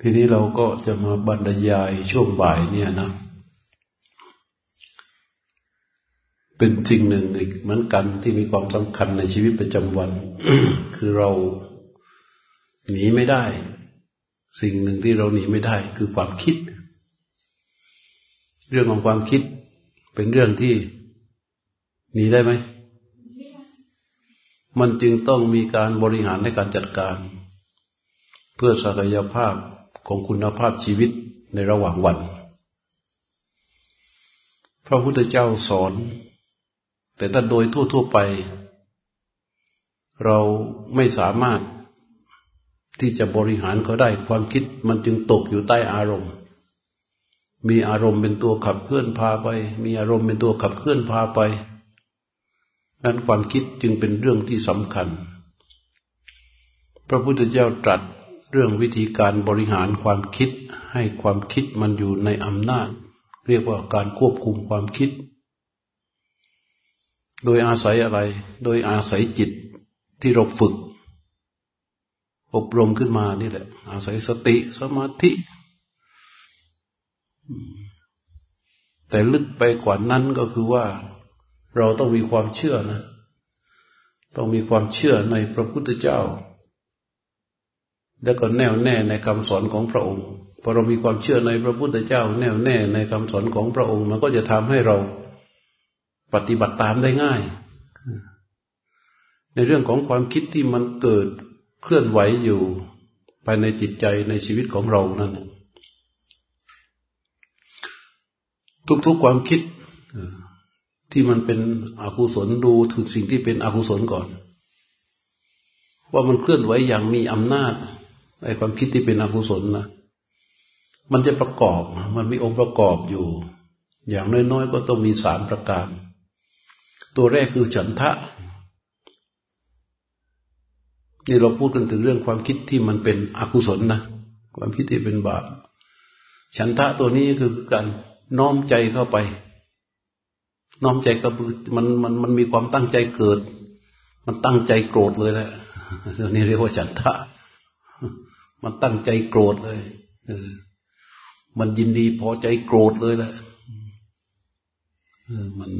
ทีนี้เราก็จะมาบรรยายช่วงบ่ายเนี่ยนะ เป็นสิ่งหนึ่งอีกเหมือนกันที่มีความสำคัญในชีวิตประจำวัน คือเราหนีไม่ได้ สิ่งหนึ่งที่เราหนีไม่ได้ คือความคิด เรื่องของความคิดเป็นเรื่องที่หนีได้ไหม มันจึงต้องมีการบริหารในการจัดการ เพื่อศักยภาพ ของคุณภาพชีวิตในระหว่างวัน พระพุทธเจ้าสอน แต่ถ้าโดยทั่ว ๆไป เราไม่สามารถที่จะบริหารเขาได้ความคิดมันจึงตกอยู่ใต้อารมณ์ มีอารมณ์เป็นตัวขับเคลื่อนพาไป มีอารมณ์เป็นตัวขับเคลื่อนพาไปนั้นความคิดจึงเป็นเรื่องที่สำคัญ พระพุทธเจ้าตรัส เรื่องวิธีการบริหารความคิด ให้ความคิดมันอยู่ในอำนาจ เรียกว่าการควบคุมความคิด โดยอาศัยอะไร โดยอาศัยจิตที่เราฝึก อบรมขึ้นมานี่แหละ อาศัยสติสมาธิ แต่ลึกไปกว่านั้นก็คือว่า เราต้องมีความเชื่อนะ ต้องมีความเชื่อในพระพุทธเจ้า และก็แน่วแน่ในคำสอนของพระองค์พอเรามีความเชื่อในพระพุทธเจ้า แน่วแน่ในคำสอนของพระองค์ มันก็จะทำให้เราปฏิบัติตามได้ง่าย ในเรื่องของความคิดที่มันเกิดเคลื่อนไหวอยู่ภายในจิตใจในชีวิตของเรานั่นทุกๆความคิดที่มันเป็นอกุศลดูถึงสิ่งที่เป็นอกุศลก่อน ว่ามันเคลื่อนไหวอย่างมีอำนาจ ไอ้ความคิดที่เป็นอกุศลนะมันจะประกอบ มันมีองค์ประกอบอยู่ อย่างน้อยๆก็ต้องมีสามประการ ตัวแรกคือฉันทะ นี่เราพูดกันถึงเรื่องความคิดที่มันเป็นอกุศลนะ ความคิดที่เป็นบาป ฉันทะตัวนี้คือการน้อมใจเข้าไป น้อมใจก็มันมันมันมีความตั้งใจเกิด มันตั้งใจโกรธเลยแหละนี่เรียกว่าฉันทะ มันตั้งใจโกรธเลยเออมันยินดีพอใจโกรธเลยแหละเออมัน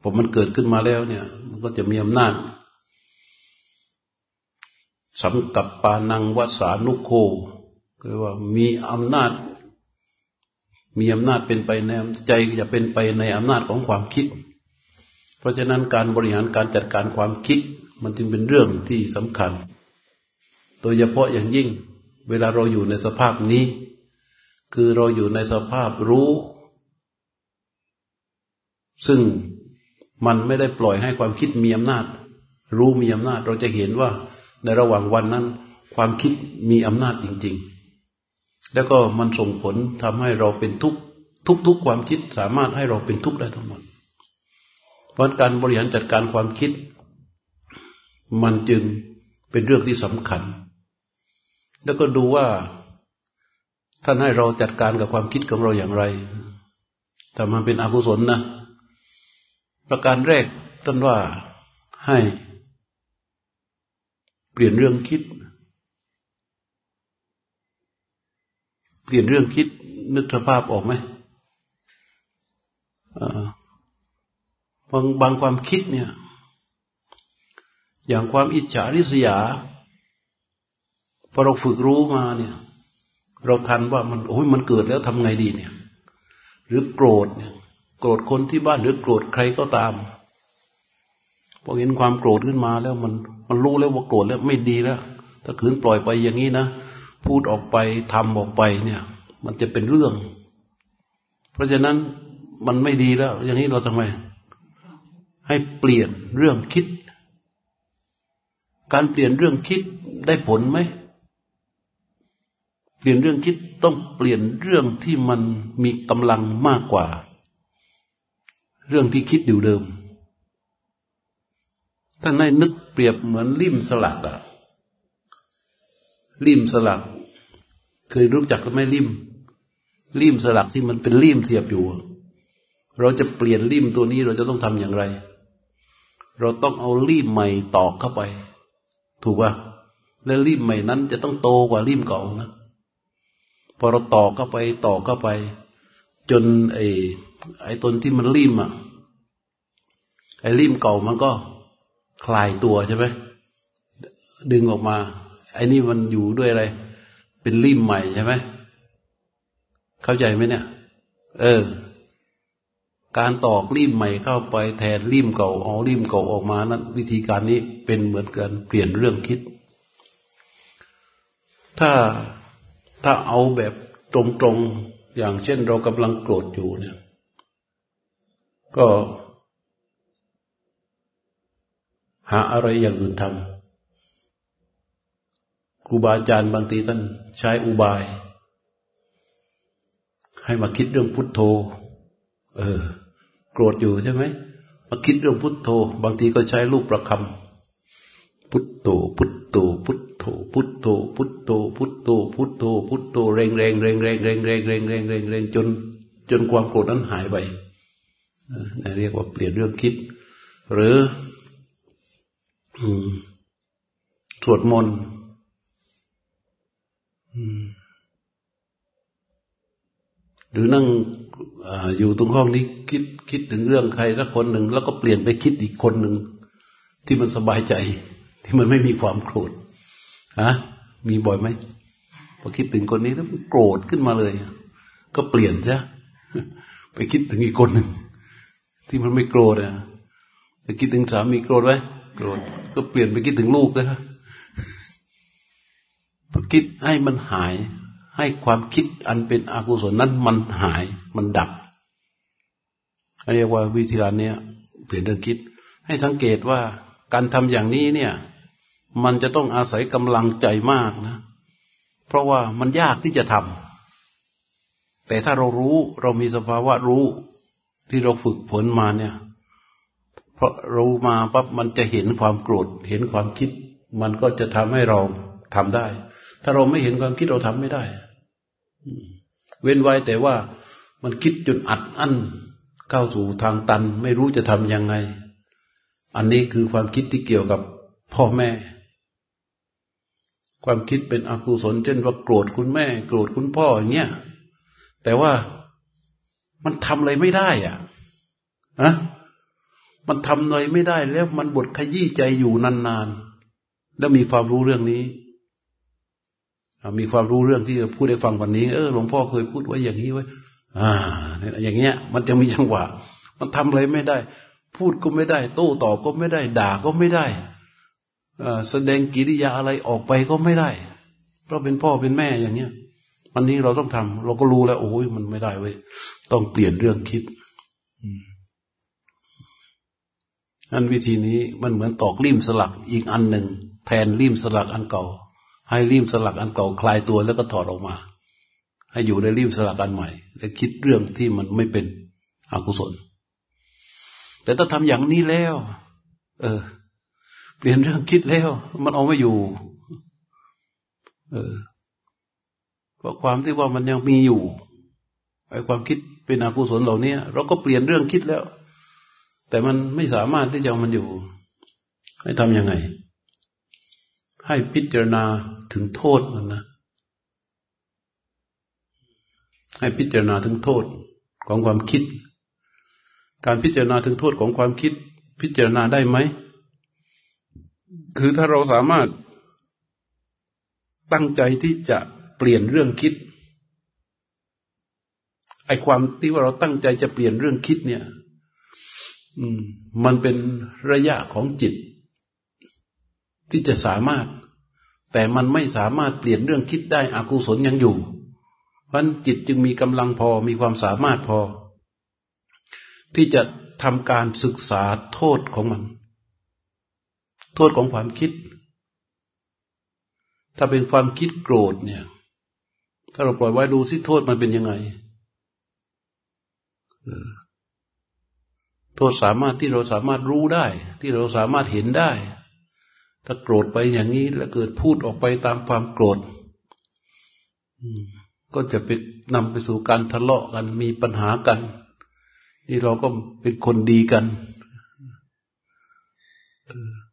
พอมันเกิดขึ้นมาแล้ว เนี่ย มันก็จะมีอำนาจสำกับปานังวัสานุโคคือว่ามีอำนาจ มีอำนาจเป็นไปในใจจะเป็นไปในอำนาจของความคิด เพราะฉะนั้นการบริหารการจัดการความคิด มันจึงเป็นเรื่องที่สำคัญ โดยเฉพาะอย่างยิ่ง เวลาเราอยู่ในสภาพนี้ คือเราอยู่ในสภาพรู้ ซึ่งมันไม่ได้ปล่อยให้ความคิดมีอำนาจ รู้มีอำนาจ เราจะเห็นว่าในระหว่างวันนั้น ความคิดมีอำนาจจริง ๆ แล้วก็มันส่งผลทำให้เราเป็นทุกทุกทุกความคิดสามารถให้เราเป็นทุกข์ได้ทั้งหมด เพราะการบริหารจัดการความคิด มันจึงเป็นเรื่องที่สำคัญ แล้วก็ดูว่าท่านให้เราจัดการกับความคิดของเราอย่างไร แต่มันเป็นอกุศลนะ ประการแรกท่านว่าให้เปลี่ยนเรื่องคิด เปลี่ยนเรื่องคิดนึกสภาพออกไหมบางบางความคิดเนี่ย อย่างความอิจฉาริษยา พอเราฝึกรู้มาเนี่ย เราทันว่ามันโอ้ยมันเกิดแล้วทำไงดีเนี่ย หรือโกรธเนี่ยโกรธคนที่บ้านหรือโกรธใครก็ตามพอเห็นความโกรธขึ้นมาแล้วมันมันรู้แล้วว่าโกรธแล้วไม่ดีแล้ว ถ้าขืนปล่อยไปอย่างนี้นะพูดออกไปทำออกไปเนี่ย มันจะเป็นเรื่อง เพราะฉะนั้นมันไม่ดีแล้ว อย่างนี้เราทำไม ให้เปลี่ยนเรื่องคิด การเปลี่ยนเรื่องคิดได้ผลไหม เปลี่ยนเรื่องคิดต้องเปลี่ยนเรื่องที่มันมีกำลังมากกว่า เรื่องที่คิดอยู่เดิมถ้านในนึกเปรียบเหมือนลิ่มสลักอะลิ่มสลัก เคยรู้จักหรือไม่ลิ่มลิ่มสลักที่มันเป็นลิ่มเสียบอยู่ เราจะเปลี่ยนลิ่มตัวนี้เราจะต้องทำอย่างไร เราต้องเอาลิ่มใหม่ตอกเข้าไป ถูกป่ะและลิ่มใหม่นั้นจะต้องโตกว่าลิ่มเก่านะ อเราต่อเข้าไปต่อเข้าไป จนไอ้ไอ้ตนที่มันริมอะไอ้ริมเก่ามันก็คลายตัวใช่ไหมดึงออกมา ไอ้นี่มันอยู่ด้วยอะไร เป็นริมใหม่ใช่ไหมเข้าใจไหมเนี่ย เออ การตอกริมใหม่เข้าไปแทนริมเก่าเอาริมเก่าออกมานั้นวิธีการนี้เป็นเหมือนกันเปลี่ยนเรื่องคิด ถ้า ถ้าเอาแบบตรงๆ อย่างเช่นเรากำลังโกรธอยู่เนี่ย ก็หาอะไรอย่างอื่นทำครูบาอาจารย์บางทีท่านใช้อุบาย ให้มาคิดเรื่องพุทโธ เออ โกรธอยู่ใช่ไหมมาคิดเรื่องพุทโธ บางทีก็ใช้รูปประคำ พุทโธพุทโธพุทโธพุทโธพุทโธพุทโธพุทโธพุทโธเร่งเร่งเร่งเร่งเร่งเร่งเร่งเร่งเร่งเร่งจน จนความโกรธนั้นหายไปเรียกว่าเปลี่ยนเรื่องคิด หรือสวดมนต์หรือนั่งออยู่ตรงห้องนี้คิดคิดถึงเรื่องใครสักคนหนึ่ง แล้วก็เปลี่ยนไปคิดอีกคนหนึ่ง ที่มันสบายใจ ที่มันไม่มีความโกรธฮะมีบ่อยไหมพอคิดถึงคนนี้แล้วมันโกรธขึ้นมาเลย ก็เปลี่ยนซะไปคิดถึงอีกคนหนึ่งที่มันไม่โกรธอะไปคิดถึงสามีโกรธไหมโกรธก็เปลี่ยนไปคิดถึงลูกนะพอคิดให้มันหาย ให้ความคิดอันเป็นอกุศลนั้นมันหายมันดับเรียกว่าวิธีการนี้เปลี่ยนเรื่องคิด ให้สังเกตว่าการทำอย่างนี้เนี่ย มันจะต้องอาศัยกำลังใจมากนะ เพราะว่ามันยากที่จะทำแต่ถ้าเรารู้เรามีสภาวะรู้ที่เราฝึกฝนมาเนี่ย เพราะรู้มาปั๊บมันจะเห็นความโกรธ เห็นความคิด มันก็จะทำให้เราทำได้ ถ้าเราไม่เห็นความคิดเราทำไม่ได้ เว้นไว้แต่ว่ามันคิดจนอัดอั้นเข้าสู่ทางตัน ไม่รู้จะทำยังไง อันนี้คือความคิดที่เกี่ยวกับพ่อแม่ ความคิดเป็นอกุศลเช่นว่าโกรธคุณแม่ โกรธคุณพ่ออย่างเงี้ยแต่ว่ามันทำอะไรไม่ได้อะนะมันทำอะไรไม่ได้แล้วมันบดขยี้ใจอยู่นานๆ แล้วมีความรู้เรื่องนี้มีความรู้เรื่องที่จะพูดให้ฟังวันนี้ เออหลวงพ่อเคยพูดไว้อย่างนี้ไว้อ่า อย่างเงี้ย มันจะมีจังหวะ มันทำอะไรไม่ได้ พูดก็ไม่ได้ โต้ตอบก็ไม่ได้ ด่าก็ไม่ได้ แสดงกิริยาอะไรออกไปก็ไม่ได้ เพราะเป็นพ่อเป็นแม่อย่างเงี้ยวันนี้เราต้องทำเราก็รู้แล้ว โอ้ยมันไม่ได้เว้ยต้องเปลี่ยนเรื่องคิดนั่นวิธีนี้มันเหมือนตอกริมสลักอีกอันหนึ่งแทนริมสลักอันเก่า ให้ริมสลักอันเก่าคลายตัวแล้วก็ถอดออกมา ให้อยู่ในริมสลักอันใหม่ และคิดเรื่องที่มันไม่เป็นอกุศล แต่ถ้าทำอย่างนี้แล้ว เออ เปลี่ยนเรื่องคิดแล้ว มันเอาไม่อยู่ เออพราะความที่ว่ามันยังมีอยู่ไอ้ความคิดเป็นอกุศลเหล่านี้เราก็เปลี่ยนเรื่องคิดแล้ว แต่มันไม่สามารถที่จะเอามันอยู่ ให้ทำยังไง ให้พิจารณาถึงโทษมันนะ ให้พิจารณาถึงโทษของความคิด การพิจารณาถึงโทษของความคิด พิจารณาได้ไหม คือถ้าเราสามารถตั้งใจที่จะเปลี่ยนเรื่องคิด ไอความที่ว่าเราตั้งใจจะเปลี่ยนเรื่องคิดเนี่ยมมันเป็นระยะของจิต ที่จะสามารถ แต่มันไม่สามารถเปลี่ยนเรื่องคิดได้อากุศลยังอยู่ เพราะจิตจึงมีกำลังพอมีความสามารถพอ ที่จะทำการศึกษาโทษของมัน โทษของความคิด ถ้าเป็นความคิดโกรธเนี่ย ถ้าเราปล่อยไว้ดูสิโทษมันเป็นยังไงโทษสามารถที่เราสามารถรู้ได้ ที่เราสามารถเห็นได้ ถ้าโกรธไปอย่างนี้แล้วเกิดพูดออกไปตามความโกรธก็จะไปนำไปสู่การทะเลาะกันมีปัญหากัน นี่เราก็เป็นคนดีกัน เ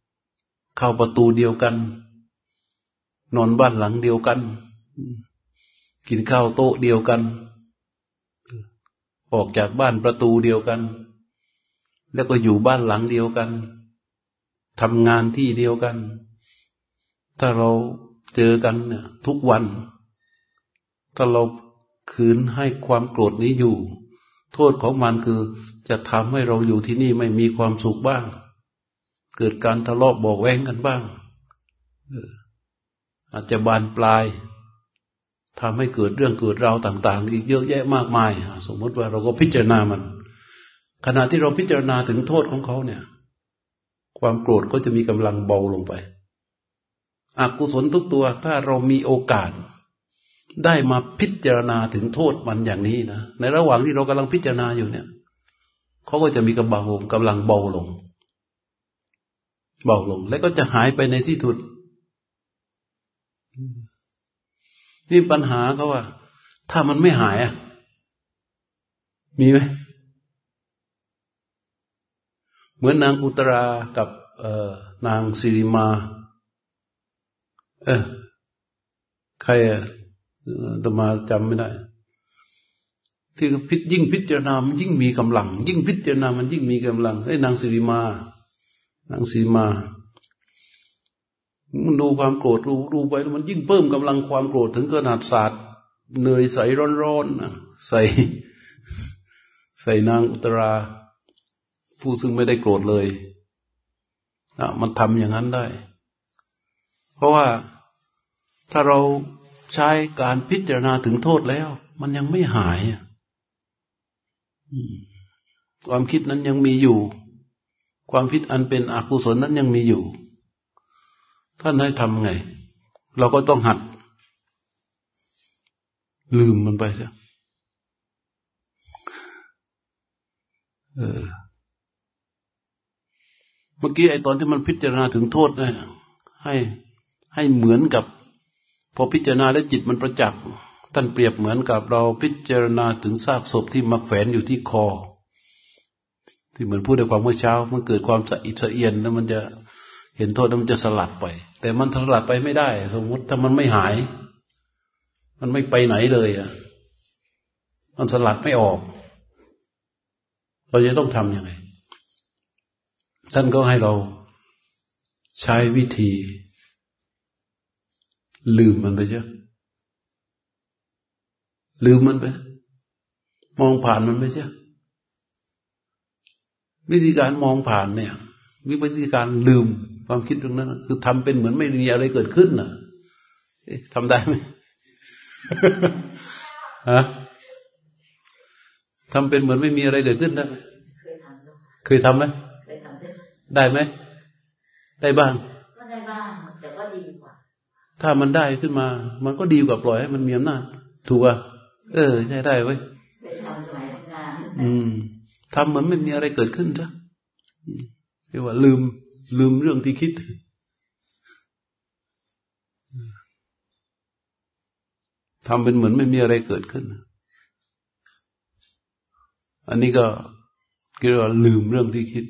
เข้าประตูเดียวกัน นอนบ้านหลังเดียวกันกกินข้าวโต๊ะเดียวกัน ออกจากบ้านประตูเดียวกัน แล้วก็อยู่บ้านหลังเดียวกันทำงานที่เดียวกัน ถ้าเราเจอกันเนี่ยทุกวัน ถ้าเราคืนให้ความโกรธนี้อยู่ โทษของมันคือจะทำให้เราอยู่ที่นี่ไม่มีความสุขบ้าง เกิดการทะเลาะบอกแว้งกันบ้างอาจจะบานปลายทำให้เกิดเรื่องเกิดราวต่าง ๆ อีกเยอะแยะมากมาย สมมติว่าเราก็พิจารณามัน ขณะที่เราพิจารณาถึงโทษของเขาเนี่ย ความโกรธก็จะมีกำลังเบาลงไปอกุศลทุกตัว ถ้าเรามีโอกาส ได้มาพิจารณาถึงโทษมันอย่างนี้นะในระหว่างที่เรากำลังพิจารณาอยู่เนี่ยเขาก็จะมีกำลังกำลังเบาลง เบาลง แล้วก็จะหายไปในที่ทุนนี่ปัญหาเขาว่า ถ้ามันไม่หายอะ มีไหม เหมือนนางอุตรากับนางสิริมา เออใครอะตมาจำไม่ได้ ที่พิยิ่งพิจารณามันยิ่งมีกำลัง ยิ่งพิจารณามันยิ่งมีกำลังไอ้นางสิริมา นางสิริมามันดูความโกรธดูดูไปมันยิ่งเพิ่มกำลังความโกรธถึงขนาดศาสตร์เนยใสร้อนๆนะใส่ใส่นางอุตรา ผู้ซึ่งไม่ได้โกรธเลยอะมันทำอย่างนั้นได้ เพราะว่าถ้าเราใช้การพิจารณาถึงโทษแล้ว มันยังไม่หาย ความคิดนั้นยังมีอยู่ ความคิดอันเป็นอกุศลนั้นยังมีอยู่ ท่านให้ทำไง เราก็ต้องหัด ลืมมันไปใช่เออ เมื่อกี้ไอ้ตอนที่มันพิจารณาถึงโทษนี่ให้ให้เหมือนกับ พอพิจารณาแล้วจิตมันประจักษ์ท่านเปรียบเหมือนกับเราพิจารณาถึงซากศพที่มาแขวนอยู่ที่คอ ที่เหมือนพูดในความเมื่อเช้า มันเกิดความสะอิดสะเอียนแล้วมันจะเห็นโทษแล้วมันจะสลัดไป แต่มันสลัดไปไม่ได้ สมมุติถ้ามันไม่หาย มันไม่ไปไหนเลยอะ มันสลัดไม่ออก เราจะต้องทำยังไง ท่านก็ให้เราใช้วิธี ลืมมันไปเยอะลืมมันไป มองผ่านมันไปเช่ วิธีการมองผ่านเนี่ยวิธีการลืมความคิดตรงนั้น คือทำเป็นเหมือนไม่มีอะไรเกิดขึ้นน่ะทำได้ไหมฮะทำเป็นเหมือนไม่มีอะไรเกิดขึ้นได้ไหมเคยทำไหมได้ไหมได้บ้างก็ได้บ้างแต่ก็ดีกว่าถ้ามันได้ขึ้นมา มันก็ดีกว่าปล่อยให้มันมีอำนาจถูกป่ะเออ ใช่ได้ไว้ทำสมัยทำงานอืม ทำเหมือนไม่มีอะไรเกิดขึ้นจ้ะเรียกว่าลืม ลืมเรื่องที่คิด ทำเป็นเหมือนไม่มีอะไรเกิดขึ้น อันนี้ก็เรียกว่าลืมเรื่องที่คิด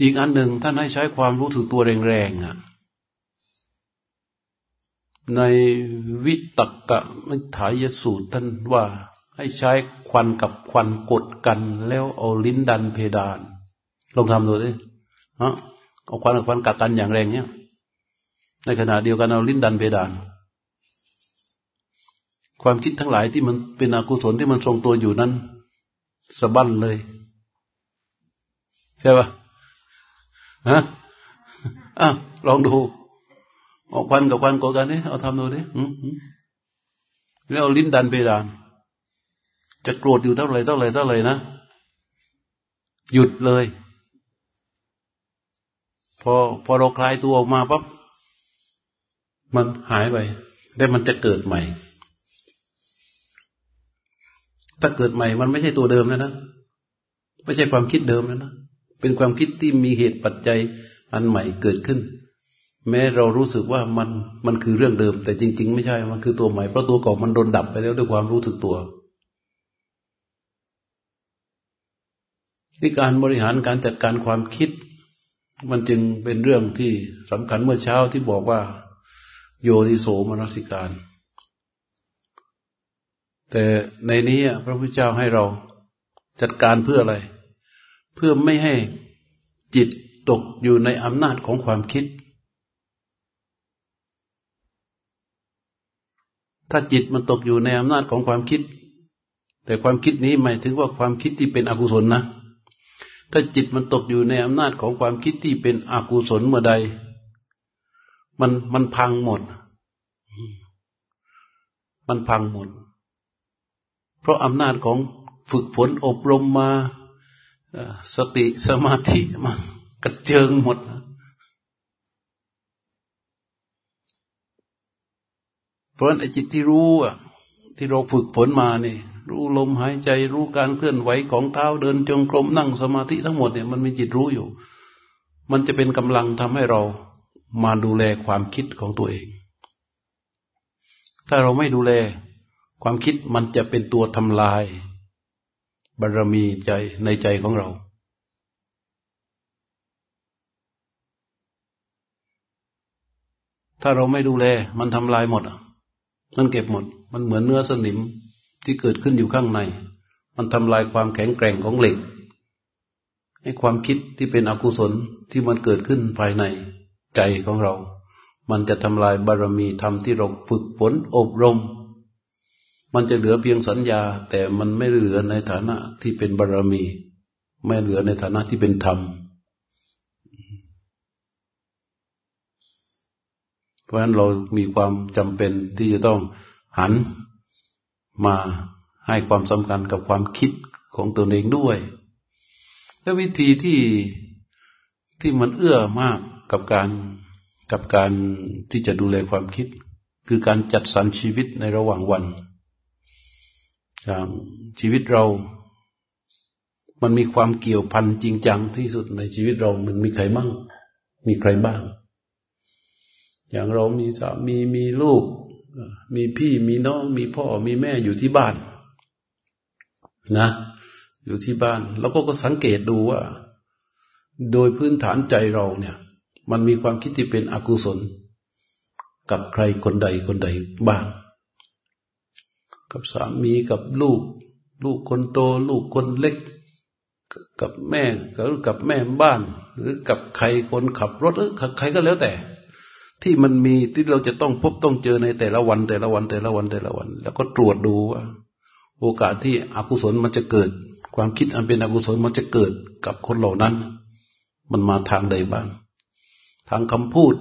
อีกอันหนึ่งท่านให้ใช้ความรู้สึกตัวแรงๆอะในวิตกะมิถายสูตรท่านว่า ให้ใช้ควันกับควันกดกัน แล้วเอาลิ้นดันเพดาน ลองทำดูดิฮะเอาควันกับควันกัดกันอย่างแรงเนี่ย ในขณะเดียวกันเอาลิ้นดันเพดาน ความคิดทั้งหลายที่มันเป็นอกุศลที่มันทรงตัวอยู่นั้นสะบั้นเลย ใช่ปะฮะอะลองดูเอาควันกับควันกดกันนี่เอาทำดูดิแล้วเอาลิ้นดันเพดาน จะโกรธอยู่เท่าไรเท่าไรเท่าไรนะ หยุดเลย พอพอเราคลายตัวออกมาปั๊บมันหายไปแต่มันจะเกิดใหม่ ถ้าเกิดใหม่มันไม่ใช่ตัวเดิมแล้วนะไม่ใช่ความคิดเดิมแล้วนะเป็นความคิดที่มีเหตุปัจจัยอันใหม่เกิดขึ้น แม้เรารู้สึกว่ามันมันคือเรื่องเดิม แต่จริง ๆ ไม่ใช่มันคือตัวใหม่เพราะตัวเก่ามันโดนดับไปแล้วด้วยความรู้สึกตัว ที่การบริหารการจัดการความคิด มันจึงเป็นเรื่องที่สำคัญเมื่อเช้าที่บอกว่า โยนิโสมนสิการ แต่ในนี้พระพุทธเจ้าให้เราจัดการเพื่ออะไร เพื่อไม่ให้จิตตกอยู่ในอำนาจของความคิด ถ้าจิตมันตกอยู่ในอำนาจของความคิด แต่ความคิดนี้หมายถึงว่าความคิดที่เป็นอกุศลนะ ถ้าจิตมันตกอยู่ในอำนาจของความคิดที่เป็นอกุศลเมื่อใด มันมันพังหมด มันพังหมด เพราะอำนาจของฝึกฝนอบรมมาสติสมาธิมากระเจิงหมด เพราะไอ้จิตที่รู้อะ ที่เราฝึกฝนมาเนี่ย รู้ลมหายใจรู้การเคลื่อนไหวของเท้าเดินจงกรมนั่งสมาธิทั้งหมดเนี่ยมันมีจิตรู้อยู่ มันจะเป็นกำลังทำให้เรามาดูแลความคิดของตัวเอง ถ้าเราไม่ดูแล ความคิดมันจะเป็นตัวทำลายบารมีใจในใจของเรา ถ้าเราไม่ดูแล มันทำลายหมด มันเก็บหมด มันเหมือนเนื้อสนิม ที่เกิดขึ้นอยู่ข้างใน มันทำลายความแข็งแกร่งของเหล็ก ให้ความคิดที่เป็นอกุศลที่มันเกิดขึ้นภายในใจของเรา มันจะทำลายบารมีธรรมที่เราฝึกฝนอบรม มันจะเหลือเพียงสัญญา แต่มันไม่เหลือในฐานะที่เป็นบารรมี ไม่เหลือในฐานะที่เป็นธรรมเพราะฉะนั้นเรามีความจำเป็นที่จะต้องหัน มาให้ความสำคัญกับความคิดของตัวเองด้วยและวิธีที่ที่มันเอื้อมากกับการกับการที่จะดูแลความคิด คือการจัดสรรชีวิตในระหว่างวันอย่างชีวิตเรา มันมีความเกี่ยวพันจริงจังที่สุดในชีวิตเรามันมีใครมั่งมีใครบ้าง อย่างเรามีสามีมีลูก มีพี่มีน้องมีพ่อมีแม่อยู่ที่บ้าน นะ อยู่ที่บ้าน แล้วก็ก็สังเกตดูว่า โดยพื้นฐานใจเราเนี่ย มันมีความคิดที่เป็นอกุศล กับใครคนใดคนใดบ้าง กับสามีกับลูก ลูกคนโต ลูกคนเล็ก กับแม่กับแม่บ้าน หรือกับใครคนขับรถเออใครก็แล้วแต่ ที่มันมีที่เราจะต้องพบต้องเจอในแต่ละวัน แต่ละวันแต่ละวันแต่ละวัน แล้วก็ตรวจดูว่า โอกาสที่อกุศลมันจะเกิด ความคิดอันเป็นอกุศลมันจะเกิดกับคนเหล่านั้น มันมาทางใดบ้าง ทางคำพูด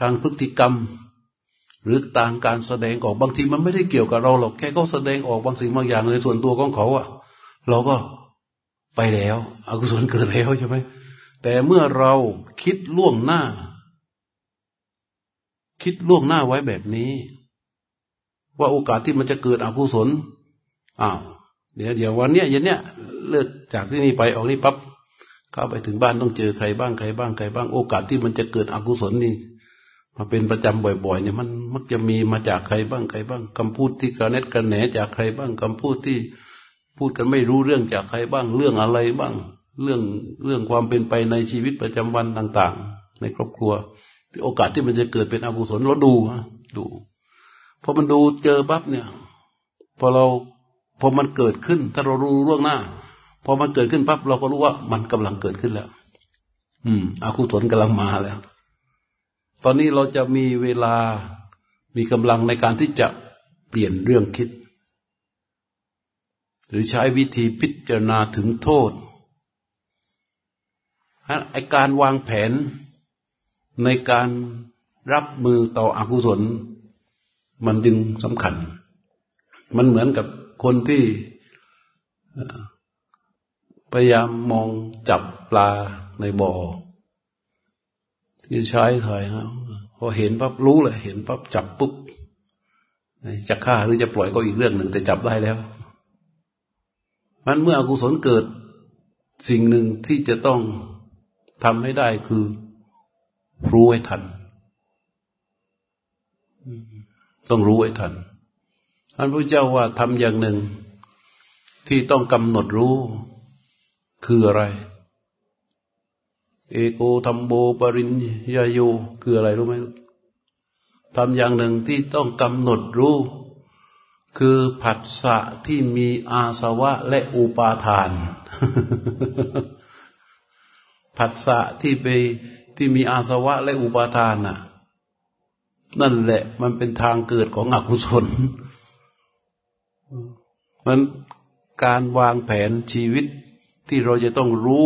ทางพฤติกรรม หรือต่างการแสดงออกบางทีมันไม่ได้เกี่ยวกับเราหรอกแค่เขาแสดงออกบางสิ่งบางอย่างในส่วนตัวของเขาอะเราก็ไปแล้ว อกุศลเกิดแล้วใช่ไหมแต่เมื่อเราคิดล่วงหน้า คิดล่วงหน้าไว้แบบนี้ ว่าโอกาสที่มันจะเกิดอกุศลอ้าวเดี๋ยวเดี๋ยววันเนี้ยเย็นเนี้ยเลิกจากที่นี่ไปออกนี่ปั๊บเข้าไปถึงบ้านต้องเจอใครบ้างใครบ้างใครบ้าง โอกาสที่มันจะเกิดอกุศลนี่มาเป็นประจำบ่อยๆเนี่ยมันมักจะมีมาจากใครบ้างใครบ้างคำพูดที่กระเน็ดกระแหนจากใครบ้างคำพูดที่พูดกันไม่รู้เรื่องจากใครบ้าง เรื่องอะไรบ้าง เรื่องเรื่องความเป็นไปในชีวิตประจำวันต่าง ๆ ในครอบครัว โอกาสที่มันจะเกิดเป็นอกุศลเราดูฮะดูพอมันดูเจอปั๊บเนี่ย พอเราพอมันเกิดขึ้น ถ้าเรารู้ล่วงหน้า พอมันเกิดขึ้นปั๊บเราก็รู้ว่ามันกำลังเกิดขึ้นแล้ว อืมอกุศลกำลังมาแล้ว ตอนนี้เราจะมีเวลามีกำลังในการที่จะเปลี่ยนเรื่องคิด หรือใช้วิธีพิจารณาถึงโทษไอการวางแผน ในการรับมือต่ออกุศล มันจึงสำคัญ มันเหมือนกับคนที่พยายามมองจับปลาในบ่อที่ใช้ถอยครับพอเห็นปั๊บรู้เลย เห็นปั๊บจับปุ๊บจะฆ่าหรือจะปล่อยก็อีกเรื่องหนึ่งแต่จับได้แล้วมันเมื่ออกุศลเกิดสิ่งหนึ่งที่จะต้องทำให้ได้คือ รู้ให้ทัน ต้องรู้ให้ทันท่านพระเจ้าว่าทำอย่างหนึ่ง ที่ต้องกำหนดรู้ คืออะไร เอโกธรรมโบปริญญาโยคืออะไรรู้ไหมทำอย่างหนึ่งที่ต้องกำหนดรู้ คือผัสสะที่มีอาสวะและอุปาทานผัสสะที่ไป ที่มีอาสวะและอุปาทานน่ะ นั่นแหละ มันเป็นทางเกิดของอกุศลมันการวางแผนชีวิตที่เราจะต้องรู้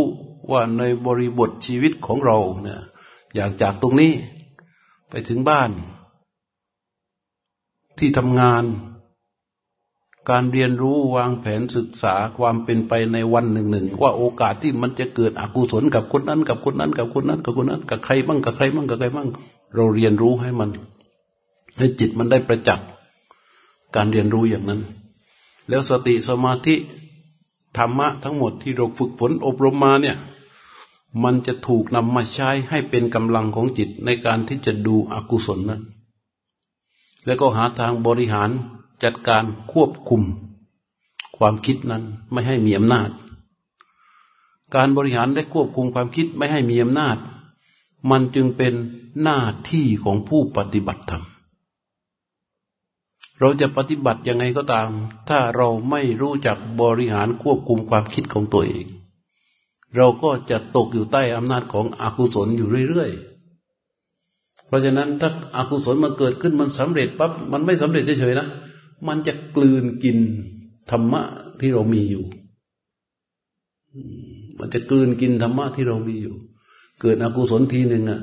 ว่าในบริบทชีวิตของเราเนี่ยอย่างจากตรงนี้ไปถึงบ้าน ที่ทำงาน การเรียนรู้วางแผนศึกษาความเป็นไปในวันหนึ่งหนึ่งว่าโอกาสที่มันจะเกิดอกุศลกับคนนั้น กับคนนั้น กับคนนั้น กับคนนั้น กับใครบ้างกับใครบ้างกับใครบ้างเราเรียนรู้ให้มัน ให้จิตมันได้ประจักษ์การเรียนรู้อย่างนั้น แล้วสติสมาธิธรรมะทั้งหมดที่เราฝึกฝนอบรมมาเนี่ย มันจะถูกนำมาใช้ให้เป็นกำลังของจิตในการที่จะดูอกุศลนั้น แล้วก็หาทางบริหาร จัดการควบคุม ความคิดนั้นไม่ให้มีอำนาจ การบริหารและควบคุมความคิดไม่ให้มีอำนาจ มันจึงเป็นหน้าที่ของผู้ปฏิบัติธรรม เราจะปฏิบัติยังไงก็ตาม ถ้าเราไม่รู้จักบริหารควบคุมความคิดของตัวเอง เราก็จะตกอยู่ใต้อำนาจของอกุศลอยู่เรื่อยๆเพราะฉะนั้นถ้าอากุศลมาเกิดขึ้นมันสำเร็จปั๊บมันไม่สำเร็จเฉยๆนะ มันจะกลืนกินธรรมะที่เรามีอยู่ มันจะกลืนกินธรรมะที่เรามีอยู่ เกิดอกุศลทีหนึ่งอะ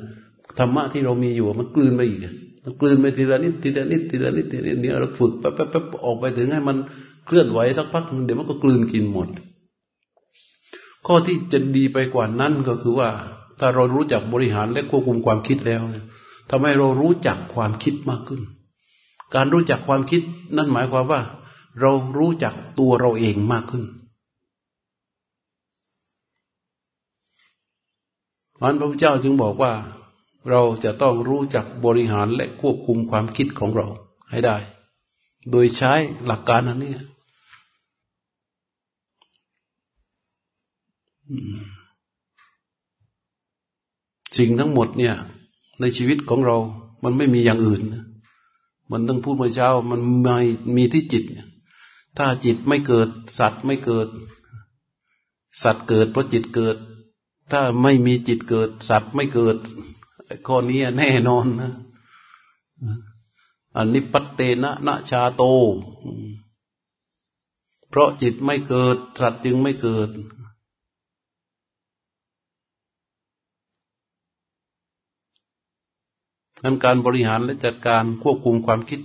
ธรรมะที่เรามีอยู่ มันกลืนไปอีกมันกลืนไปทีละนิดทีละนิดทีละนิดทีละนิดเนี่ยเราฝึกแป๊บแป๊บแป๊บออกไปถึงให้มันเคลื่อนไหวสักพักเดี๋ยวมันก็กลืนกินหมด ข้อที่จะดีไปกว่านั้นก็คือว่า ถ้าเรารู้จักบริหารและควบคุมความคิดแล้วทำให้เรารู้จักความคิดมากขึ้น การรู้จักความคิดนั่นหมายความว่า เรารู้จักตัวเราเองมากขึ้นมันพระพุทธเจ้าจึงบอกว่า เราจะต้องรู้จักบริหารและควบคุมความคิดของเราให้ได้ โดยใช้หลักการอันนี้สิ่งทั้งหมดเนี่ย ในชีวิตของเรามันไม่มีอย่างอื่น มันต้องพูดเมื่อเช้า มันไม่มีที่จิต ถ้าจิตไม่เกิด สัตว์ไม่เกิด สัตว์เกิดเพราะจิตเกิด ถ้าไม่มีจิตเกิด สัตว์ไม่เกิดข้อนี้แน่นอนนะอันนี้ปัตเตนะนะชาโต เพราะจิตไม่เกิด สัตว์จึงไม่เกิด นั้นการบริหารและจัดการควบคุมความคิด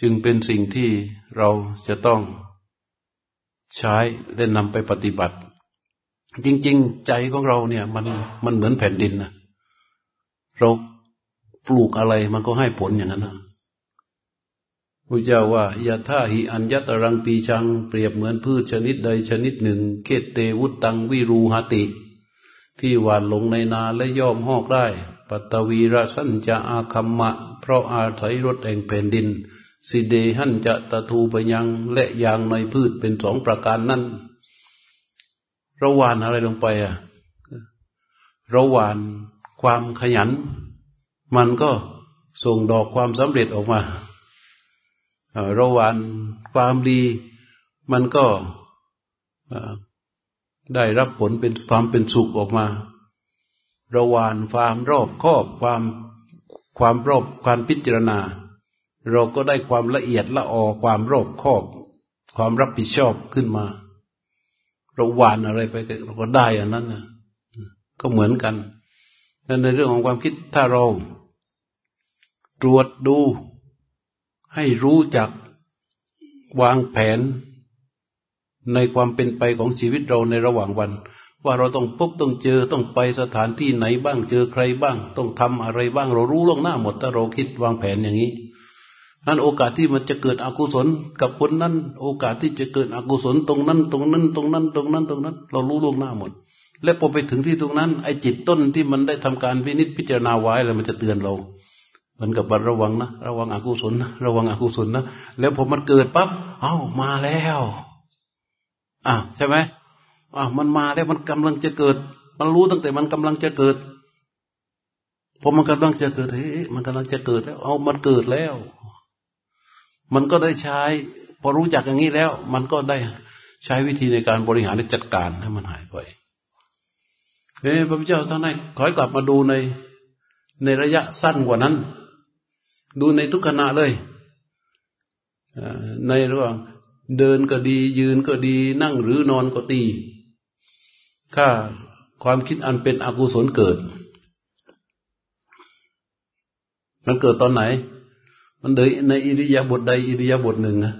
จึงเป็นสิ่งที่เราจะต้องใช้และนำไปปฏิบัติ จริง ๆ ใจของเราเนี่ยมันมันเหมือนแผ่นดินนะเราปลูกอะไรมันก็ให้ผลอย่างนั้นนะพระเจ้าว่ายาท่าหิอัญญตรังปีชัง เปรียบเหมือนพืชชนิดใดชนิดหนึ่ง เกตเตวุตตังวิรูหติ ที่หวานลงในนาและย่อมหอกได้ ปัตวีระสัญจะอาคัมมะ เพราะอาศัยรถแห่งแผ่นดิน สิเดหันจะตะทูปยังและยางในพืชเป็นสองประการนั้นระหวานอะไรลงไปอะระหวานความขยัน มันก็ส่งดอกความสำเร็จออกมาระหวานความดี มันก็ได้รับผลเป็นความเป็นสุขออกมา ระหว่างความรอบครอบความความรอบความพิจารณา เราก็ได้ความละเอียดละออความรอบครอบ ความรับผิดชอบขึ้นมาเราหวานอะไรไปเราก็ได้อันนั้นนะก็เหมือนกันนั่นในเรื่องของความคิดถ้าเรา ตรวจดู ให้รู้จักวางแผน ในความเป็นไปของชีวิตเราในระหว่างวัน ว่าเราต้องพบต้องเจอต้องไปสถานที่ไหนบ้างเจอใครบ้าง ต้องทำอะไรบ้าง เรารู้ล่วงหน้าหมดถ้าเราคิดวางแผนอย่างนี้นั้นโอกาสที่มันจะเกิดอกุศลกับคนนั้น โอกาสที่จะเกิดอกุศลตรงนั้น ตรงนั้น ตรงนั้น ตรงนั้น ตรงนั้น เรารู้ล่วงหน้าหมด และพอไปถึงที่ตรงนั้น ไอ้จิตต้นที่มันได้ทำการวินิจพิจารณาไว้แล้วมันจะเตือนเรา มันกับบัระวังนะระวังอกุศลนะระวังอกุศลนะแล้วพอมันเกิดปั๊บเอ้ามาแล้วอะใช่ไหม อ่ามันมาแล้วมันกำลังจะเกิด มันรู้ตั้งแต่มันกำลังจะเกิดพอมันกำลังจะเกิดเฮ้มันกำลังจะเกิดแล้ว เอามันเกิดแล้ว มันก็ได้ใช้ พอรู้จักอย่างนี้แล้ว มันก็ได้ใช้วิธีในการบริหารและจัดการให้มันหายไปเฮ้พระพุทธเจ้าท่านให้ขอยกลับมาดูในในระยะสั้นกว่านั้น ดูในทุกขณะเลยในระหว่างเดินก็ดี ยืนก็ดี นั่งหรือนอนก็ดี ถ้าความคิดอันเป็นอกุศลเกิด มันเกิดตอนไหน มันเดยในอิริยาบถใดอิริยาบถหนึ่งนะ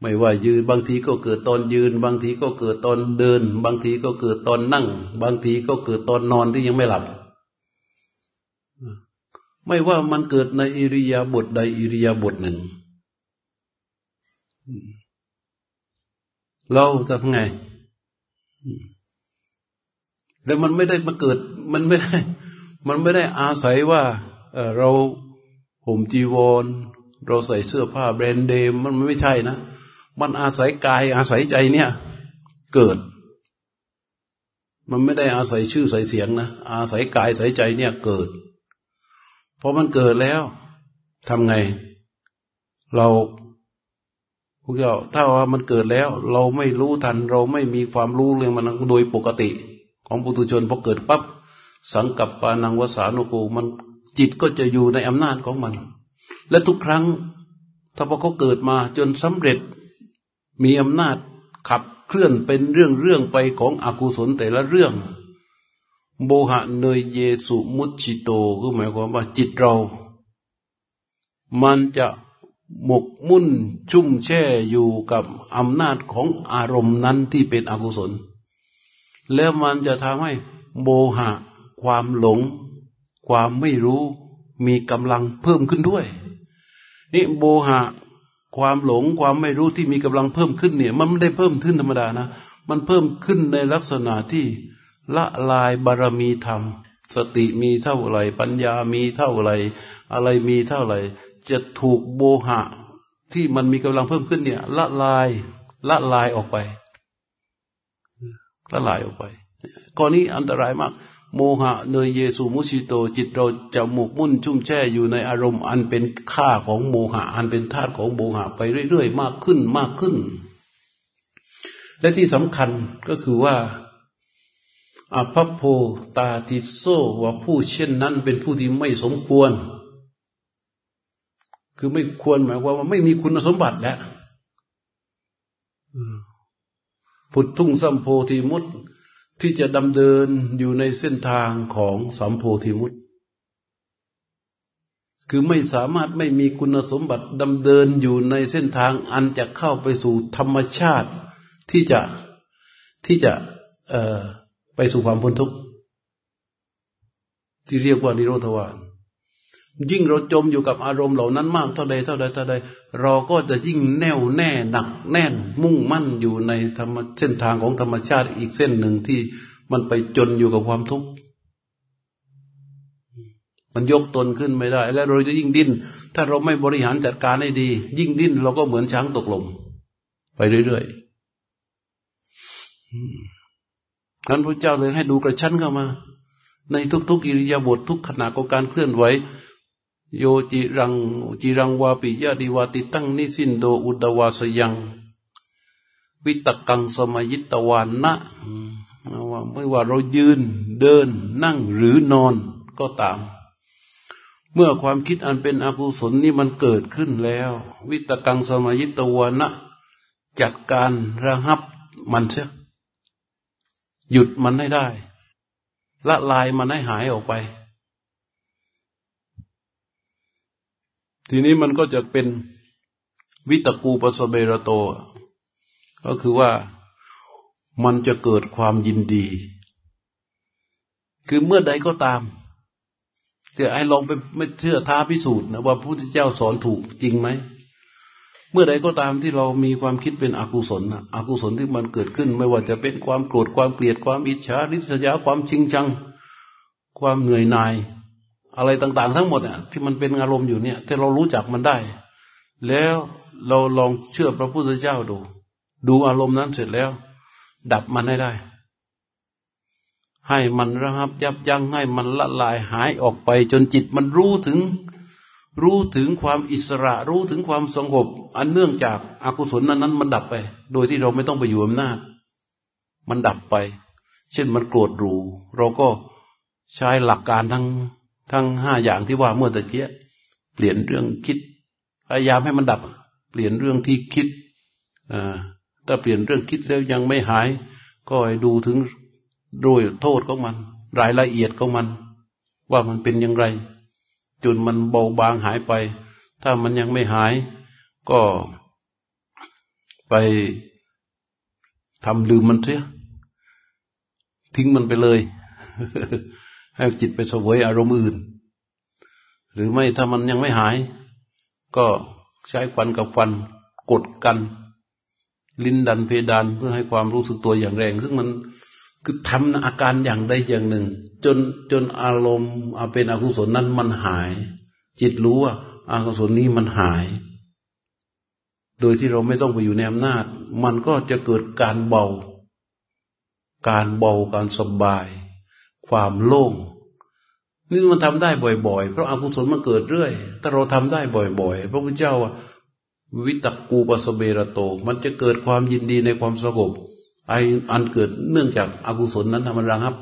ไม่ว่ายืนบางทีก็เกิดตอนยืน บางทีก็เกิดตอนเดิน บางทีก็เกิดตอนนั่ง บางทีก็เกิดตอนนอนที่ยังไม่หลับ ไม่ว่ามันเกิดในอิริยาบถใดอิริยาบถหนึ่ง เราจะทำไง แล้วมันไม่ได้มาเกิด มันไม่ได้ มันไม่ได้อาศัยว่าเเราห่มจีวร เราใส่เสื้อผ้าแบรนด์เดมมันไม่ใช่นะ มันอาศัยกายอาศัยใจเนี่ย เกิด มันไม่ได้อาศัยชื่อใส่เสียงนะอาศัยกายใส่ใจเนี่ยเกิดพอมันเกิดแล้วทำไง เราพวกเราถ้าว่ามันเกิดแล้ว เราไม่รู้ทัน เราไม่มีความรู้เรื่องมันโดยปกติ ของปุถุชนพอเกิดปั๊บสังกับปานังวสานุกูมันจิตก็จะอยู่ในอำนาจของมัน และทุกครั้ง ถ้าพอเขาเกิดมาจนสำเร็จมีอำนาจขับเคลื่อนเป็นเรื่องเรื่องไปของอกุศลแต่ละเรื่อง โบหะเนยเยสุมุชิโตก็หมายความว่าจิตเรา มันจะหมกมุ่นชุ่มแช่อยู่กับอำนาจของอารมณ์นั้นที่เป็นอกุศล แล้วมันจะทำให้โบหะ ความหลง ความไม่รู้ มีกำลังเพิ่มขึ้นด้วย นี่โบหะ ความหลงความไม่รู้ที่มีกำลังเพิ่มขึ้นเนี่ย มันไม่ได้เพิ่มขึ้นธรรมดานะ มันเพิ่มขึ้นในลักษณะที่ละลายบารมีธรรม สติมีเท่าไหร่ ปัญญามีเท่าไหร่ อะไรมีเท่าไหร่ จะถูกโบหะที่มันมีกำลังเพิ่มขึ้นเนี่ย ละลายละลายออกไป ละลายออกไปก้อนนี้อันตรายมาก โมหะเนยเยซูมุสิโต จิตเราจะหมกมุ่นชุ่มแช่อยู่ในอารมณ์ อันเป็นค่าของโมหะ อันเป็นธาตุของโมหะไปเรื่อยๆ มากขึ้นมากขึ้น และที่สำคัญก็คือว่าอภพโพตาติโซว่าผู้เช่นนั้นเป็นผู้ที่ไม่สมควร คือไม่ควรหมายความว่าไม่มีคุณสมบัติแล้ว พุททุ่งสัมโพธิมุตที่จะดำเดินอยู่ในเส้นทางของสัมโพธิมุตคือไม่สามารถไม่มีคุณสมบัติดำเดินอยู่ในเส้นทางอันจะเข้าไปสู่ธรรมชาติที่จะที่จะไปสู่ความพ้นทุกข์ที่เรียกว่านิโรธวาน ยิ่งเราจมอยู่กับอารมณ์เหล่านั้นมากเท่าใดเท่าใดเท่าใด เราก็จะยิ่งแน่วแน่หนักแน่นมุ่งมั่นอยู่ในธรรมเส้นทางของธรรมชาติอีกเส้นหนึ่งที่มันไปจนอยู่กับความทุกข์มันยกตนขึ้นไม่ได้ แล้วเราจะยิ่งดิ้น ถ้าเราไม่บริหารจัดการให้ดี ยิ่งดิ้นเราก็เหมือนช้างตกลมไปเรื่อยๆนั้นพระเจ้าเลยให้ดูกระชั้นเข้ามา ในทุกๆอิริยาบถททุกขณะของการเคลื่อนไหว โยจิรังจิรังวาปิยะดิวาติตั้งนิสินโดอุดวาสยัง วิตกังสมยิตวานนะว่าไม่ว่าเรายืนเดินนั่งหรือนอนก็ตาม เมื่อความคิดอันเป็นอกุศลนี่มันเกิดขึ้นแล้ว วิตกังสมยิตวานะจัดการระหับมันเสียหยุดมันให้ได้ ละลายมันให้หายออกไป ทีนี้มันก็จะเป็นวิตกูปสเบรโต ก็คือว่ามันจะเกิดความยินดี คือเมื่อใดก็ตามเดี๋ยวไอ้ลองไปไม่เชื่อท้าพิสูจน์นะว่าพระพุทธเจ้าสอนถูกจริงไหม เมื่อใดก็ตามที่เรามีความคิดเป็นอกุศลนะอกุศลที่มันเกิดขึ้น ไม่ว่าจะเป็นความโกรธความเกลียดความอิจฉาริษยาความชิงชัง ความเหนื่อยหน่าย อะไรต่าง ๆ ทั้งหมดเนี่ยที่มันเป็นอารมณ์อยู่เนี่ยที่เรารู้จักมันได้ แล้วเราลองเชื่อพระพุทธเจ้าดู ดูอารมณ์นั้นเสร็จแล้ว ดับมันให้ได้ ให้มันระหับ ยับยั้งให้มันละลายหายออกไป จนจิตมันรู้ถึง รู้ถึงความอิสระ รู้ถึงความสงบอันเนื่องจากอากุศลนั้นนั้นมันดับไป โดยที่เราไม่ต้องไปอยู่อำนาจมันดับไป เช่นมันโกรธรูเราก็ใช้หลักการทั้ง ทั้งห้าอย่างที่ว่าเมื่อตะเกียเปลี่ยนเรื่องคิด พยายามให้มันดับ เปลี่ยนเรื่องที่คิดถ้าเปลี่ยนเรื่องคิดแล้วยังไม่หาย ก็ให้ดูถึงโดยโทษของมัน รายละเอียดของมัน ว่ามันเป็นอย่างไร จนมันเบาบางหายไป ถ้ามันยังไม่หาย ก็ไปทำลืมมันเสียทิ้งมันไปเลย ให้จิตไปสวยอารมณ์อื่น หรือไม่ถ้ามันยังไม่หาย ก็ใช้ควันกับควันกดกัน ลิ้นดันเพดานเพื่อให้ความรู้สึกตัวอย่างแรง ซึ่งมันคือทำอาการอย่างใดอย่างหนึ่ง จนจนอารมณ์เป็นอกุศลนั้นมันหาย จิตรู้ว่าอากุศลนี้มันหาย โดยที่เราไม่ต้องไปอยู่ในอำนาจ มันก็จะเกิดการเบา การเบาการสบาย ความโล่งนี่มันทำได้บ่อยๆ เพราะอากุศลมันเกิดเรื่อย ถ้าเราทำได้บ่อยๆ พระพุทธเจ้าว่าวิตกูปสเบระโต มันจะเกิดความยินดีในความสงบไออันเกิดเนื่องจากอากุศลนั้นมันระงับ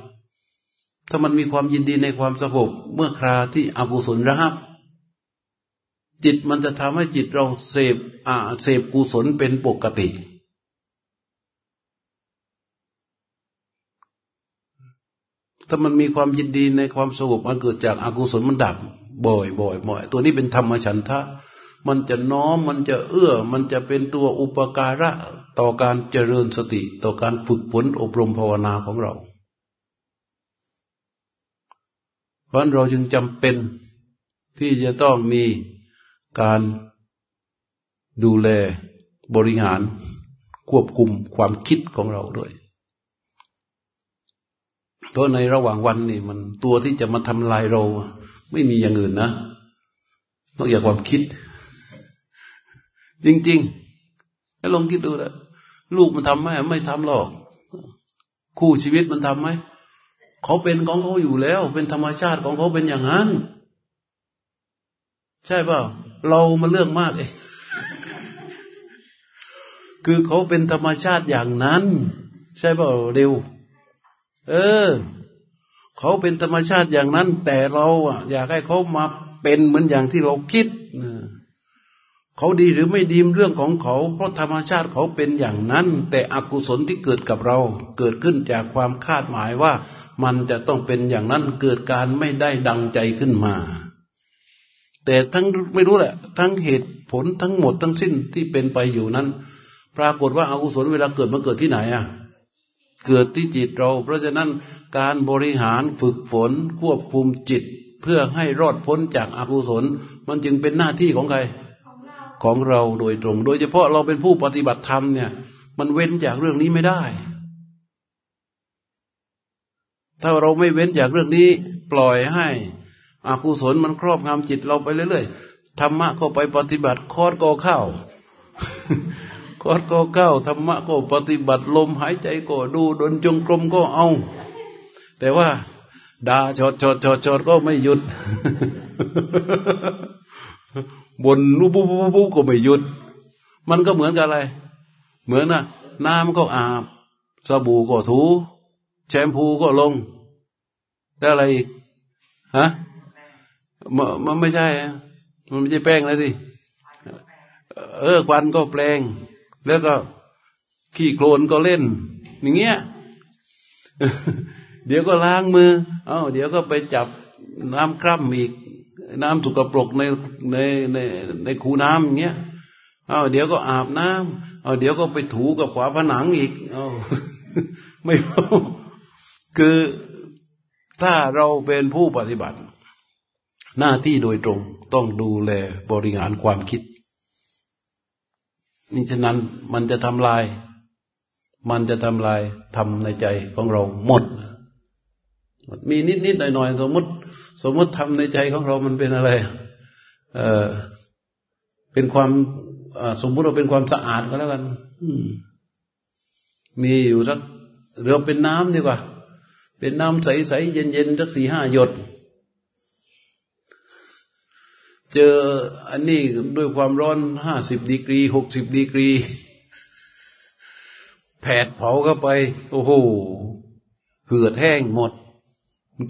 ถ้ามันมีความยินดีในความสงบเมื่อคราที่อกุศลระงับ จิตมันจะทำให้จิตเราเสพอ่าเสพกุศลเป็นปกติ ถ้ามันมีความยินดีในความสงบมันเกิดจากอากุศลมันดับ บ่อยบ่อยบ่อยตัวนี้เป็นธรรมฉันทะ มันจะน้อมมันจะเอื้อ มันจะเป็นตัวอุปการะต่อการเจริญสติ ต่อการฝึกฝนอบรมภาวนาของเรา เพราะเราจึงจำเป็นที่จะต้องมีการดูแลบริหารควบคุมความคิดของเราด้วย เพราะในระหว่างวันนี่มันตัวที่จะมาทำลายเรา ไม่มีอย่างอื่นนะนอกจากความคิด จริงๆให้ลองคิดดูนะลูกมันทำไหมไม่ทำหรอก คู่ชีวิตมันทำไหมเขาเป็นของเขาอยู่แล้ว เป็นธรรมชาติของเขาเป็นอย่างนั้น ใช่เปล่าเรามาเรื่องมากเองคือเขาเป็นธรรมชาติอย่างนั้น ใช่เปล่าเร็ว เออ เขาเป็นธรรมชาติอย่างนั้น แต่เราอะ อยากให้เขามาเป็นเหมือนอย่างที่เราคิดเขาดีหรือไม่ดีเรื่องของเขา เพราะธรรมชาติเขาเป็นอย่างนั้น แต่อกุศลที่เกิดกับเรา เกิดขึ้นจากความคาดหมายว่า มันจะต้องเป็นอย่างนั้นเกิดการไม่ได้ดังใจขึ้นมา แต่ทั้งไม่รู้แหละ ทั้งเหตุผลทั้งหมดทั้งสิ้นที่เป็นไปอยู่นั้น ปรากฏว่าอากุศลเวลาเกิดมันเกิดที่ไหนอะ เกิดที่จิตเรา เพราะฉะนั้นการบริหารฝึกฝนควบคุมจิต เพื่อให้รอดพ้นจากอากุศล มันจึงเป็นหน้าที่ของใครของเราโดยตรง โดยเฉพาะเราเป็นผู้ปฏิบัติธรรมเนี่ย มันเว้นจากเรื่องนี้ไม่ได้ ถ้าเราไม่เว้นจากเรื่องนี้ ปล่อยให้อากุศลมันครอบงำจิตเราไปเรื่อยๆธรรมะก็ไปปฏิบัติคอดก็เข้า คอดก็เข้าธรรมะก็ปฏิบัติลมหายใจก็ดูดนจงกรมก็เอา แต่ว่าด่าชดชดชดชดก็ไม่หยุดบนรูปุบปุ๊บปุ๊บก็ไม่หยุด มันก็เหมือนกับอะไร เหมือนน่ะน้ำก็อาบ สบู่ก็ถู แชมพูก็ลง แล้วอะไรอีก ฮะมันไม่ใช่ มันไม่ใช่แป้งแล้วสิ เออควันก็แปลง แล้วก็ขี้โคลนก็เล่น อย่างเงี้ย เดี๋ยวก็ล้างมือ เอ้า เดี๋ยวก็ไปจับน้ำคร่ำอีก น้ำถูกกระปรกในในในในคูน้ำอย่างเงี้ย เอาเดี๋ยวก็อาบน้ำเอาเดี๋ยวก็ไปถูกับขวาผนังอีก เอาไม่คือถ้าเราเป็นผู้ปฏิบัติ หน้าที่โดยตรงต้องดูแลบริหารความคิด นี่ฉะนั้นมันจะทำลาย มันจะทำลายทำในใจของเราหมด มีนิดนิดหน่อยหน่อยสมมติ สมมติทำในใจของเรามันเป็นอะไร เออเป็นความสมมุติเราเป็นความสะอาดก็แล้วกันมีอยู่สักเราเป็นน้ำดีกว่า เป็นน้ำใสๆเย็นๆสักสี่ห้าหยด เจออันนี้ด้วยความร้อนห้าสิบดีกรีหกสิบดีกรี แผดเผาเข้าไป โอ้โหเหือดแห้งหมด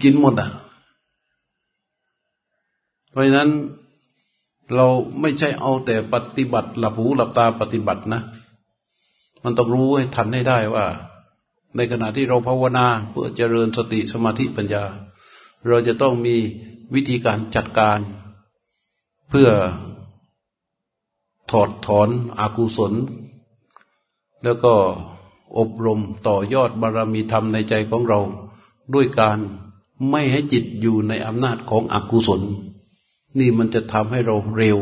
กินหมดอะ เพราะนั้นเราไม่ใช่เอาแต่ปฏิบัติ หลับหูหลับตาปฏิบัตินะ มันต้องรู้ให้ทันให้ได้ว่า ในขณะที่เราภาวนาเพื่อเจริญสติสมาธิปัญญา เราจะต้องมีวิธีการจัดการ เพื่อถอดถอนอากุศล แล้วก็อบรมต่อยอดบารมีธรรมในใจของเรา ด้วยการไม่ให้จิตอยู่ในอำนาจของอกุศล นี่มันจะทำให้เราเร็ว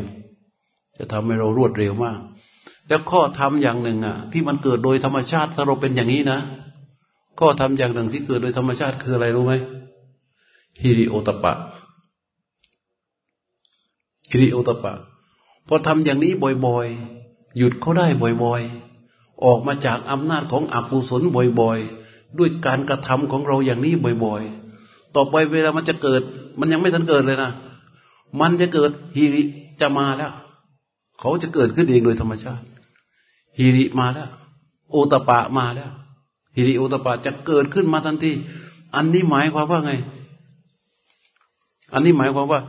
จะทำให้เรารวดเร็วมาก แล้วข้อทำอย่างหนึ่งอะ ที่มันเกิดโดยธรรมชาติถ้าเราเป็นอย่างนี้นะข้อทำอย่างหนึ่งที่เกิดโดยธรรมชาติคืออะไรรู้ไหมฮิริโอตปะ ฮิริโอตปะพอทำอย่างนี้บ่อยๆ หยุดเขาได้บ่อยๆ ออกมาจากอำนาจของอกุศลบ่อยๆ ด้วยการกระทำของเราอย่างนี้บ่อยๆ ต่อไปเวลามันจะเกิด มันยังไม่ทันเกิดเลยนะ มันจะเกิดฮิริจะมาแล้ว เขาจะเกิดขึ้นเองโดยธรรมชาติฮิริมาแล้ว โอตปะมาแล้วฮิริโอตปะจะเกิดขึ้นมาทันที อันนี้หมายความว่าไง อันนี้หมายความว่า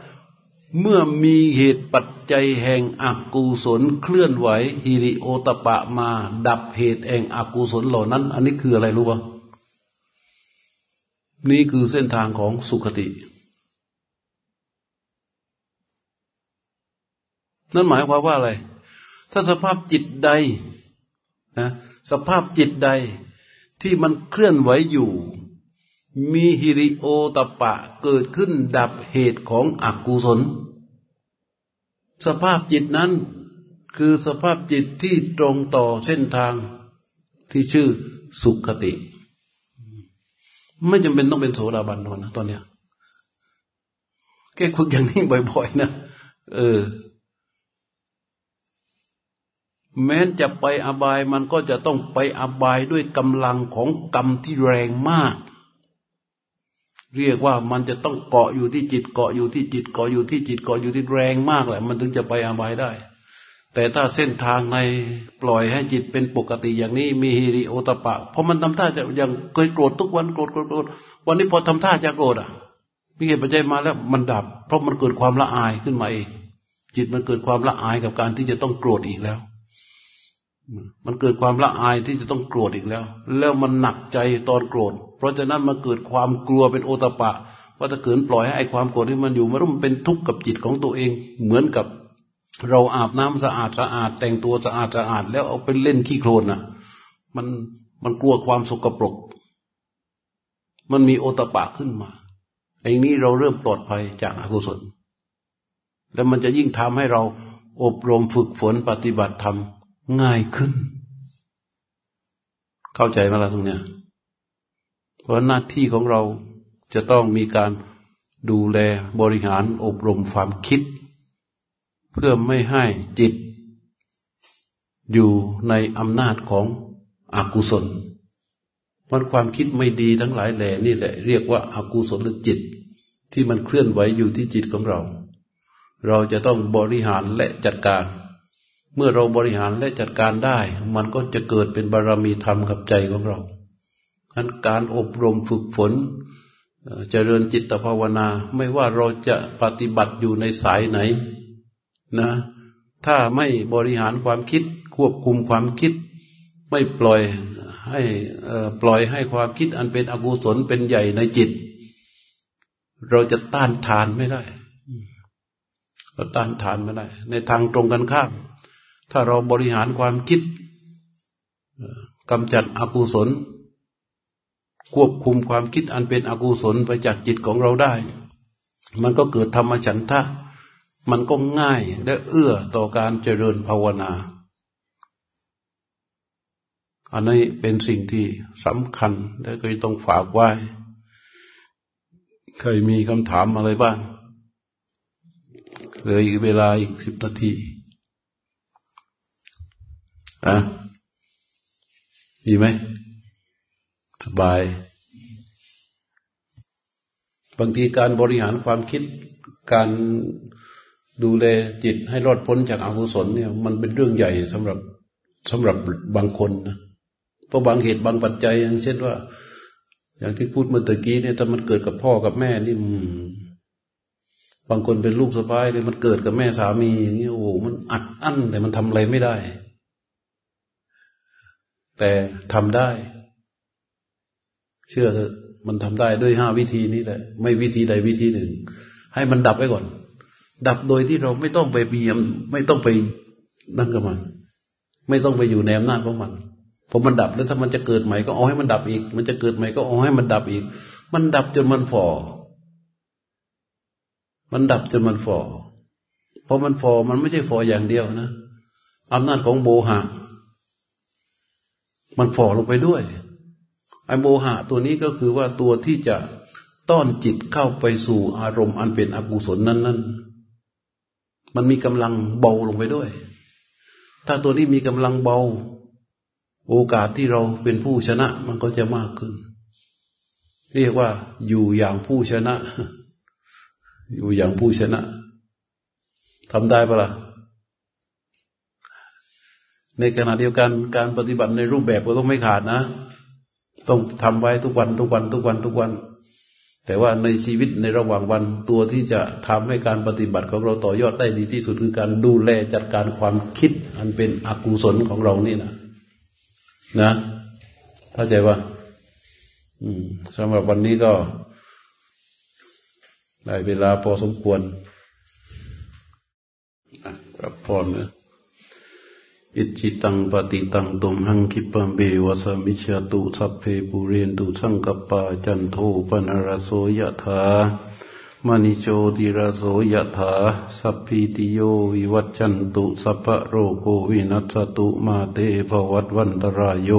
เมื่อมีเหตุปัจจัยแห่งอกุศลเคลื่อนไหวฮิริโอตปะมา ดับเหตุแห่งอกุศลเหล่านั้น อันนี้คืออะไรรู้ปะนี่คือเส้นทางของสุขติ นั่นหมายความว่าอะไร ถ้าสภาพจิตใดนะสภาพจิตใดที่มันเคลื่อนไหวอยู่ มีฮิริโอตปะเกิดขึ้นดับเหตุของอกุศล สภาพจิตนั้น คือสภาพจิตที่ตรงต่อเส้นทางที่ชื่อสุขติ ไม่จำเป็นต้องเป็นโสดาบันนนะตอนเนี้ยแค่คุกอย่างนี้บ่อย ๆ นะเออ แม้จะไปอบายมันก็จะต้องไปอบายด้วยกำลังของกรรมที่แรงมาก เรียกว่ามันจะต้องเกาะอยู่ที่จิตเกาะอยู่ที่จิตเกาะอยู่ที่จิตเกาะอยู่ที่แรงมากแหละ มันถึงจะไปอบายได้ แต่ถ้าเส้นทางในปล่อยให้จิตเป็นปกติอย่างนี้ มีฮิริโอตปะเพราะมันทำท่าจะยังเคยโกรธทุกวันโกรธโกรธโกรธวันนี้พอทำท่าจะโกรธอะมีเหตุปัจจัยมาแล้วมันดับ เพราะมันเกิดความละอายขึ้นมาเองจิตมันเกิดความละอายกับการที่จะต้องโกรธอีกแล้ว มันเกิดความละอายที่จะต้องโกรธอีกแล้ว แล้วมันหนักใจตอนโกรธ ราะฉะนั้นมันเกิดความกลัวเป็นโอตปะว่าถ้าเกิดปล่อยให้ไอความโกรธที่มันอยู่มันต้องเป็นทุกข์กับจิตของตัวเอง เหมือนกับเราอาบน้ำสะอาดสะอาด แต่งตัวสะอาดสะอาด แล้วเอาไปเล่นขี้โคลนอะ มันมันกลัวความสกปรก มันมีโอตปะขึ้นมาไอ้นี้เราเริ่มปลอดภัยจากอกุศล แล้วมันจะยิ่งทำให้เราอบรมฝึกฝนปฏิบัติธรรมง่ายขึ้น เข้าใจไหมล่ะตรงเนี้ย เพราะหน้าที่ของเราจะต้องมีการดูแลบริหารอบรมความคิด เพื่อไม่ให้จิต อยู่ในอำนาจของอกุศลมันความคิดไม่ดีทั้งหลายแหล่นี่แหละ เรียกว่าอากุศลจิต ที่มันเคลื่อนไหวอยู่ที่จิตของเรา เราจะต้องบริหารและจัดการ เมื่อเราบริหารและจัดการได้ มันก็จะเกิดเป็นบารมีธรรมกับใจของเรา นั้นการอบรมฝึกฝนเจริญจิตภาวนา ไม่ว่าเราจะปฏิบัติอยู่ในสายไหนนะ ถ้าไม่บริหารความคิดควบคุมความคิด ไม่ปล่อยให้ปล่อยให้ความคิดอันเป็นอกุศลเป็นใหญ่ในจิต เราจะต้านทานไม่ได้เราต้านทานไม่ได้ ในทางตรงกันข้าม ถ้าเราบริหารความคิดกำจัดอกุศล ควบคุมความคิดอันเป็นอกุศลไปจากจิตของเราได้ มันก็เกิดธรรมฉันทะ มันก็ง่ายและเอื้อต่อการเจริญภาวนา อันนี้เป็นสิ่งที่สำคัญและก็ต้องฝากไว้ เคยมีคำถามอะไรบ้างเหลืออีกเวลาอีกสิบนาทีอะดีไหม สบาย บางทีการบริหารความคิดการดูแลจิตให้รอดพ้นจากอากุศลเนี่ย มันเป็นเรื่องใหญ่สำหรับสำหรับบางคนนะเพราะบางเหตุบางปัจจัย อย่างเช่นว่า อย่างที่พูดเมื่อตะกี้เนี่ยถ้ามันเกิดกับพ่อกับแม่นี่บางคนเป็นลูกสะพ้ายเลยมันเกิดกับแม่สามีอย่างนี้โอ้มันอัดอั้นแต่มันทำอะไรไม่ได้ แต่ทำได้ ชื่อเถอะมันทำได้ด้วยห้าวิธีนี้แหละ ไม่วิธีใดวิธีหนึ่ง ให้มันดับไว้ก่อน ดับโดยที่เราไม่ต้องไปเบียมไม่ต้องไปนั่นกับมัน ไม่ต้องไปอยู่ในอำนาจของมันพอมันดับแล้วถ้ามันจะเกิดใหม่ก็เอาให้มันดับอีก มันจะเกิดใหม่ก็เอาให้มันดับอีก มันดับจนมันฝ่อมันดับจนมันฝ่อพอมันฝ่อมันไม่ใช่ฝ่ออย่างเดียวนะอำนาจของโบหะ มันฝ่อลงไปด้วย ไอโบหะตัวนี้ก็คือว่าตัวที่จะต้อนจิตเข้าไปสู่อารมณ์อันเป็นอกุศลนั้นนั้นมันมีกำลังเบาลงไปด้วย ถ้าตัวนี้มีกำลังเบา โอกาสที่เราเป็นผู้ชนะมันก็จะมากขึ้น เรียกว่าอยู่อย่างผู้ชนะ อยู่อย่างผู้ชนะทำได้ปะละ่ะในขณะเดียวกันการปฏิบัติในรูปแบบก็ต้องไม่ขาดนะ ต้องทำไว้ทุกวันทุกวันทุกวันทุกวัน แต่ว่าในชีวิตในระหว่างวันตัวที่จะทำให้การปฏิบัติของเราต่อยอดได้ดีที่สุดคือการดูแลจัดการความคิด อันเป็นอกุศลของเรานี่นะนะเข้าใจว่าสำหรับวันนี้ก็ ได้เวลาพอสมควรรับพรนะ อิจฉิตังปัตถิตังตุมหัง ขิปปเมวสมิชฌตุสัพเพปูเรนตุสังกัปปาจันโทปัณณรโสยถามณิโชติรโสยถาสัพพีติโยวิวัชชันตุสัพพโรโค วินัสสตุมาเตภวัตวันตราโย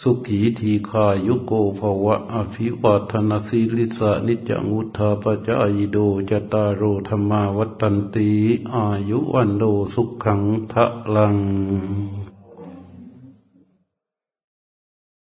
สุขีทีฆายุโกภว อภิวาทนสีลิสสะ นิจจัง วุฑฒาปจายิโน จัตตาโรธรรมาวัตันตีอายุวันโดสุขังทะลัง